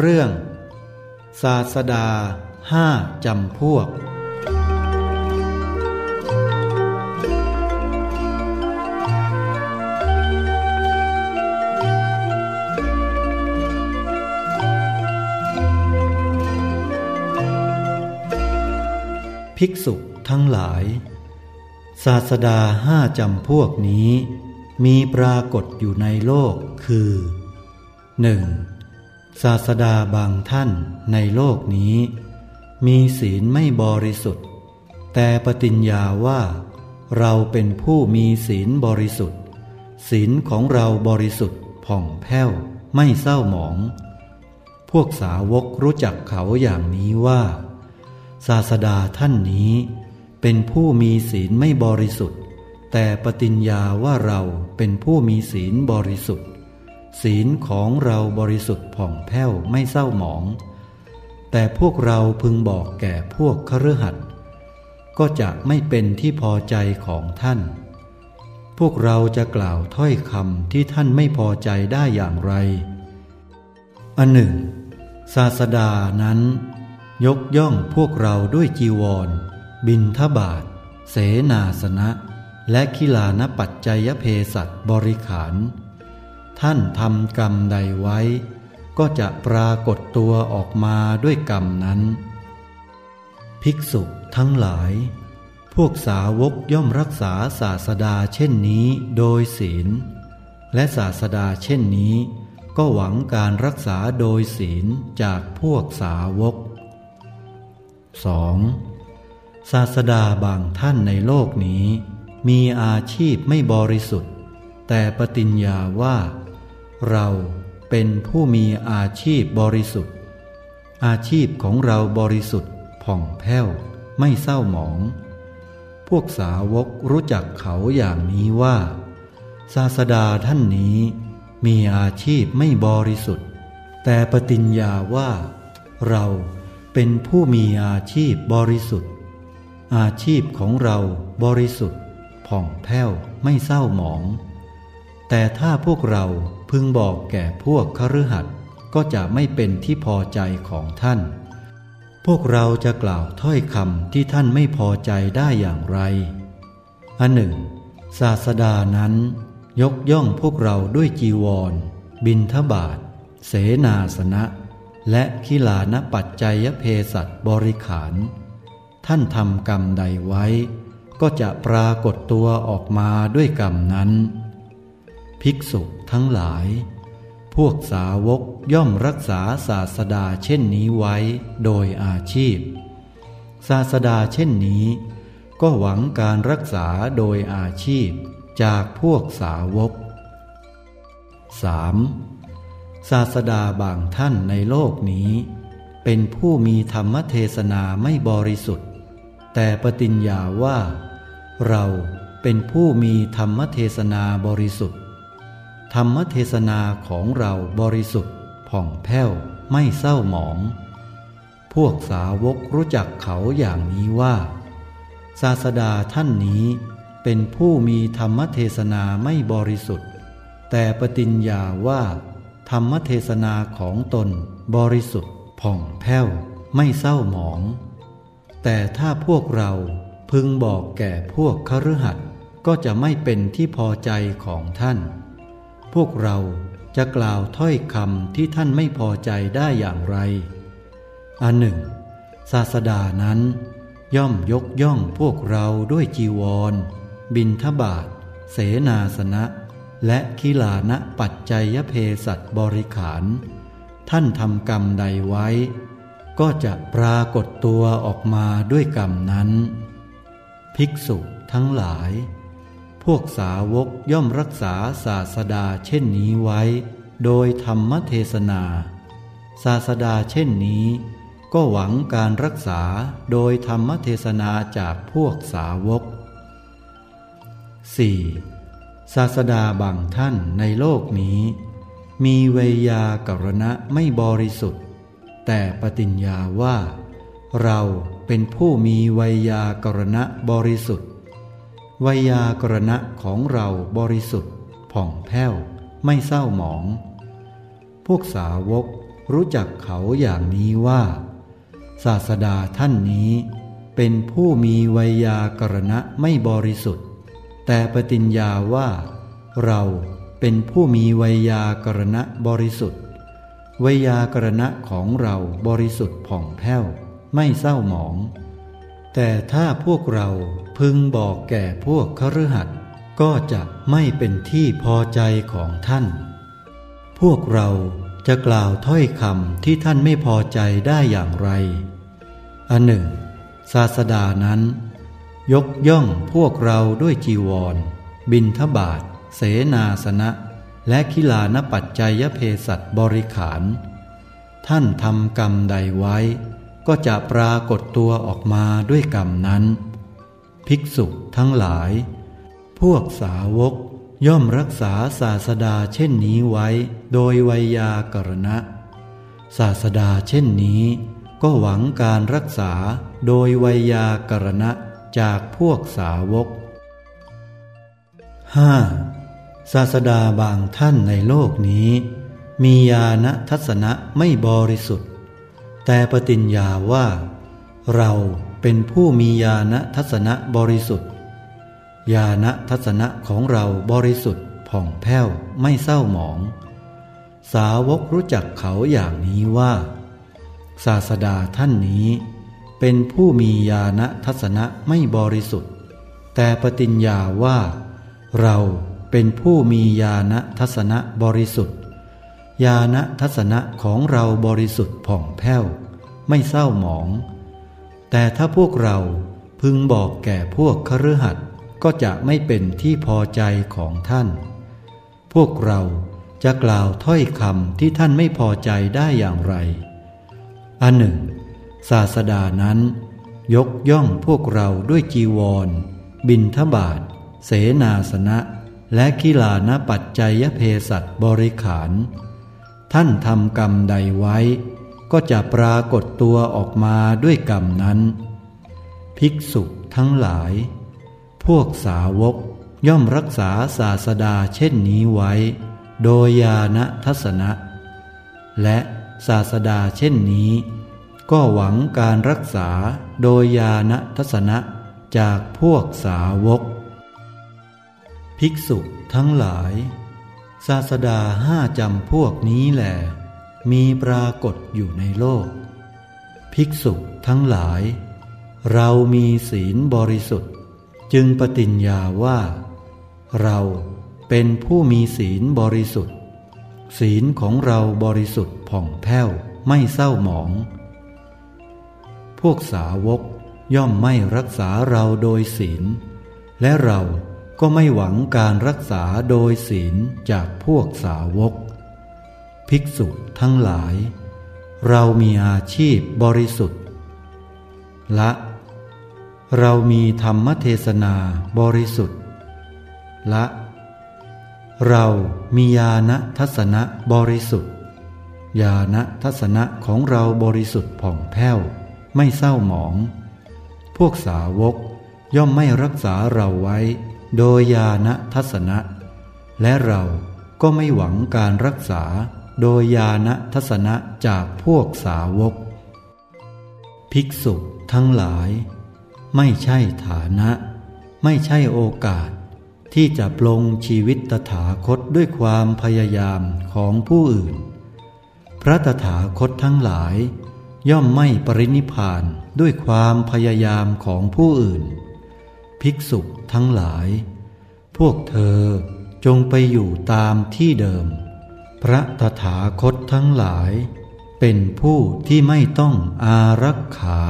เรื่อง ศาสดาห้าจำพวก ภิกษุทั้งหลาย ศาสดาห้าจำพวกนี้ มีปรากฏอยู่ในโลกคือ 1. ศาสดาบางท่านในโลกนี้ มีศีลไม่บริสุทธิ์ แต่ปฏิญญาว่า เราเป็นผู้มีศีลบริสุทธิ์ ศีลของเราบริสุทธิ์ผ่องแผ้วไม่เศร้าหมอง พวกสาวกรู้จักเขาอย่างนี้ว่า ศาสดาท่านนี้ เป็นผู้มีศีลไม่บริสุทธิ์ แต่ปฏิญญาว่าเราเป็นผู้มีศีลบริสุทธิ์ ศีลของเราบริสุทธิ์ผ่องแผ้วไม่เศร้าหมอง แต่พวกเราพึงบอกแก่พวกคฤหัสถ์ก็จะไม่เป็นที่พอใจของท่าน พวกเราจะกล่าวถ้อยคำที่ท่านไม่พอใจได้อย่างไร อันหนึ่ง ศาสดานั้น ยกย่องพวกเราด้วยจีวร บินทบาท เสนาสนะ และคิลานปัจจัยเพสัตบริขาร ท่านทำกรรมใดไว้ ก็จะปรากฏตัวออกมาด้วยกรรมนั้น ภิกษุทั้งหลาย พวกสาวกย่อมรักษาศาสดาเช่นนี้โดยศีล และศาสดาเช่นนี้ ก็หวังการรักษาโดยศีลจากพวกสาวก 2. ศาสดาบางท่านในโลกนี้ มีอาชีพไม่บริสุทธิ์ แต่ปฏิญญาว่า เราเป็นผู้มีอาชีพบริสุทธิ์ อาชีพของเราบริสุทธิ์ผ่องแผ้วไม่เศร้าหมอง พวกสาวกรู้จักเขาอย่างนี้ว่า ศาสดาท่านนี้มีอาชีพไม่บริสุทธิ์ แต่ปฏิญญาว่า เราเป็นผู้มีอาชีพบริสุทธิ์ อาชีพของเราบริสุทธิ์ผ่องแผ้วไม่เศร้าหมอง แต่ถ้าพวกเราพึงบอกแก่พวกคฤหัสถ์ก็จะไม่เป็นที่พอใจของท่าน พวกเราจะกล่าวถ้อยคำที่ท่านไม่พอใจได้อย่างไร อันหนึ่ง ศาสดานั้น ยกย่องพวกเราด้วยจีวร บินทบาท เสนาสนะ และขิลานปัจจัยเพสัตบริขาร ท่านทำกรรมใดไว้ ก็จะปรากฏตัวออกมาด้วยกรรมนั้น ภิกษุทั้งหลาย พวกสาวกย่อมรักษาศาสดาเช่นนี้ไว้โดยอาชีพ ศาสดาเช่นนี้ ก็หวังการรักษาโดยอาชีพจากพวกสาวก 3. ศาสดาบางท่านในโลกนี้ เป็นผู้มีธรรมเทศนาไม่บริสุทธิ์ แต่ปฏิญญาว่า เราเป็นผู้มีธรรมเทศนาบริสุทธิ์ ธรรมเทศนาของเราบริสุทธิ์ผ่องแผ้วไม่เศร้าหมอง พวกสาวกรู้จักเขาอย่างนี้ว่า ศาสดาท่านนี้เป็นผู้มีธรรมเทศนาไม่บริสุทธิ์ แต่ปฏิญญาว่า ธรรมเทศนาของตนบริสุทธิ์ผ่องแผ้วไม่เศร้าหมอง แต่ถ้าพวกเราพึงบอกแก่พวกคฤหัสถ์ก็จะไม่เป็นที่พอใจของท่าน พวกเราจะกล่าวถ้อยคำที่ท่านไม่พอใจได้อย่างไร อันหนึ่ง ศาสดานั้น ย่อมยกย่องพวกเราด้วยจีวร บินทบาท เสนาสนะ และคิลานะปัจจัยเพสัตบริขาร ท่านทำกรรมใดไว้ ก็จะปรากฏตัวออกมาด้วยกรรมนั้น ภิกษุทั้งหลาย พวกสาวกย่อมรักษาศาสดาเช่นนี้ไว้ โดยธรรมเทศนา ศาสดาเช่นนี้ ก็หวังการรักษาโดยธรรมเทศนาจากพวกสาวก 4. ศาสดาบางท่านในโลกนี้ มีเวยากรณะไม่บริสุทธิ์ แต่ปฏิญญาว่า เราเป็นผู้มีเวยากรณะบริสุทธิ์ วยากรณะของเราบริสุทธิ์ ผ่องแผ้ว ไม่เศร้าหมอง พวกสาวกรู้จักเขาอย่างนี้ว่า ศาสดาท่านนี้ เป็นผู้มีวิยากรณะไม่บริสุทธิ์ แต่ปฏิญญาว่า เราเป็นผู้มีวิยากรณะบริสุทธิ์วิยากรณะของเราบริสุทธิ์ผ่องแผ้ว ไม่เศร้าหมอง แต่ถ้าพวกเรา พึงบอกแก่พวกคฤหัสถ์ก็จะไม่เป็นที่พอใจของท่าน พวกเราจะกล่าวถ้อยคำที่ท่านไม่พอใจได้อย่างไร อันหนึ่ง ศาสดานั้น ยกย่องพวกเราด้วยจีวร บินทบาท เสนาสนะ และคิลานปัจจัยเพสัตบริขาร ท่านทำกรรมใดไว้ ก็จะปรากฏตัวออกมาด้วยกรรมนั้น ภิกษุทั้งหลาย พวกสาวกย่อมรักษาศาสดาเช่นนี้ไว้ โดยไวยากรณะ ศาสดาเช่นนี้ ก็หวังการรักษาโดยไวยากรณะจากพวกสาวก 5. ศาสดาบางท่านในโลกนี้ มีญาณทัศนะไม่บริสุทธิ์ แต่ปฏิญญาว่า เรา เป็นผู้มีญาณทัศนะบริสุทธิ์ญาณทัศนะของเราบริสุทธิ์ผ่องแผ้วไม่เศร้าหมอง สาวกรู้จักเขาอย่างนี้ว่า ศาสดาท่านนี้เป็นผู้มีญาณทัศนะไม่บริสุทธิ์ แต่ปฏิญญาว่า เราเป็นผู้มีญาณทัศนะบริสุทธิ์ญาณทัศนะของเราบริสุทธิ์ผ่องแผ้ว ไม่เศร้าหมอง แต่ถ้าพวกเราพึงบอกแก่พวกคฤหัสถ์ก็จะไม่เป็นที่พอใจของท่าน พวกเราจะกล่าวถ้อยคำที่ท่านไม่พอใจได้อย่างไร อันหนึ่ง ศาสดานั้น ยกย่องพวกเราด้วยจีวร บินทบาท เสนาสนะ และกิลานปัจจัยเพสัตบริขาร ท่านทำกรรมใดไว้ ก็จะปรากฏตัวออกมาด้วยกรรมนั้น ภิกษุทั้งหลาย พวกสาวกย่อมรักษาศาสดาเช่นนี้ไว้ โดยญาณทัศนะ และศาสดาเช่นนี้ ก็หวังการรักษาโดยญาณทัศนะจากพวกสาวก ภิกษุทั้งหลาย ศาสดาห้าจำพวกนี้แหละ มีปรากฏอยู่ในโลก ภิกษุทั้งหลาย เรามีศีลบริสุทธิ์ จึงปฏิญญาว่า เราเป็นผู้มีศีลบริสุทธิ์ ศีลของเราบริสุทธิ์ผ่องแผ้วไม่เศร้าหมอง พวกสาวกย่อมไม่รักษาเราโดยศีล และเราก็ไม่หวังการรักษาโดยศีลจากพวกสาวก ภิกษุทั้งหลาย เรามีอาชีพบริสุทธิ์ ละ เรามีธรรมเทศนาบริสุทธิ์ ละ เรามีญาณทัศนะบริสุทธิ์ญาณทัศนะของเราบริสุทธิ์ผ่องแผ้ว ไม่เศร้าหมอง พวกสาวกย่อมไม่รักษาเราไว้ โดยญาณทัศนะ และเราก็ไม่หวังการรักษา โดยญาณทัศนะจากพวกสาวก ภิกษุทั้งหลาย ไม่ใช่ฐานะ ไม่ใช่โอกาส ที่จะปลงชีวิตตถาคตด้วยความพยายามของผู้อื่น พระตถาคตทั้งหลาย ย่อมไม่ปรินิพานด้วยความพยายามของผู้อื่น ภิกษุทั้งหลาย พวกเธอจงไปอยู่ตามที่เดิม พระตถาคตทั้งหลาย เป็นผู้ที่ไม่ต้องอารักขา